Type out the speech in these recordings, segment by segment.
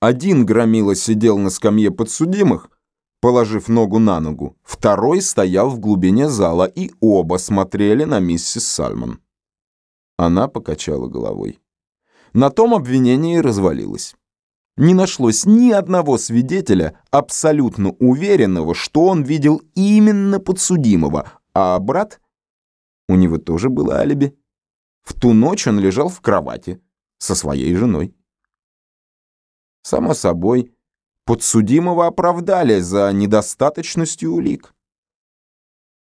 Один громила сидел на скамье подсудимых, положив ногу на ногу, второй стоял в глубине зала, и оба смотрели на миссис Сальмон. Она покачала головой. На том обвинение развалилось. Не нашлось ни одного свидетеля, абсолютно уверенного, что он видел именно подсудимого, а брат, у него тоже было алиби. В ту ночь он лежал в кровати со своей женой. Само собой, подсудимого оправдали за недостаточностью улик.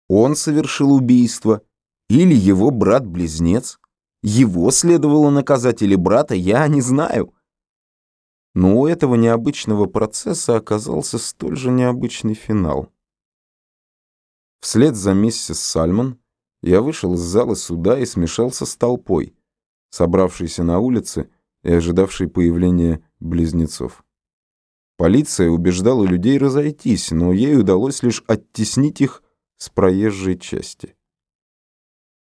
Он совершил убийство или его брат-близнец. Его следовало наказать или брата, я не знаю. Но у этого необычного процесса оказался столь же необычный финал. Вслед за миссис Сальмон я вышел из зала суда и смешался с толпой, собравшейся на улице и ожидавшей появления близнецов. Полиция убеждала людей разойтись, но ей удалось лишь оттеснить их с проезжей части.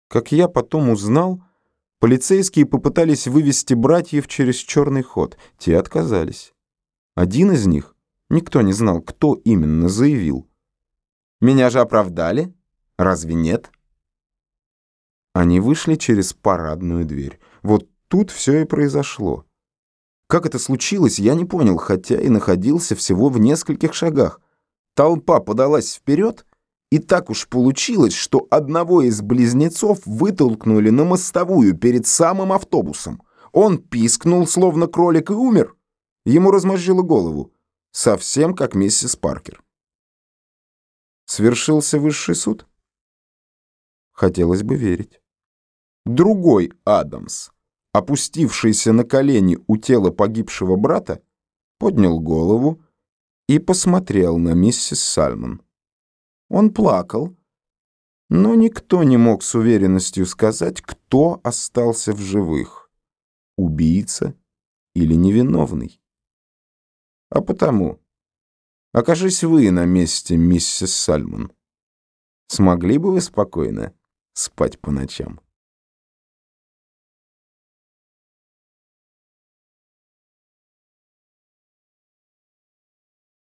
Как я потом узнал, полицейские попытались вывести братьев через черный ход, те отказались. Один из них, никто не знал, кто именно, заявил. «Меня же оправдали? Разве нет?» Они вышли через парадную дверь. Вот тут все и произошло. Как это случилось, я не понял, хотя и находился всего в нескольких шагах. Толпа подалась вперед, и так уж получилось, что одного из близнецов вытолкнули на мостовую перед самым автобусом. Он пискнул, словно кролик, и умер. Ему размозжило голову. Совсем как миссис Паркер. Свершился высший суд? Хотелось бы верить. Другой Адамс, опустившийся на колени у тела погибшего брата, поднял голову и посмотрел на миссис Сальмон. Он плакал, но никто не мог с уверенностью сказать, кто остался в живых — убийца или невиновный. А потому, окажись вы на месте миссис Сальмон, смогли бы вы спокойно спать по ночам?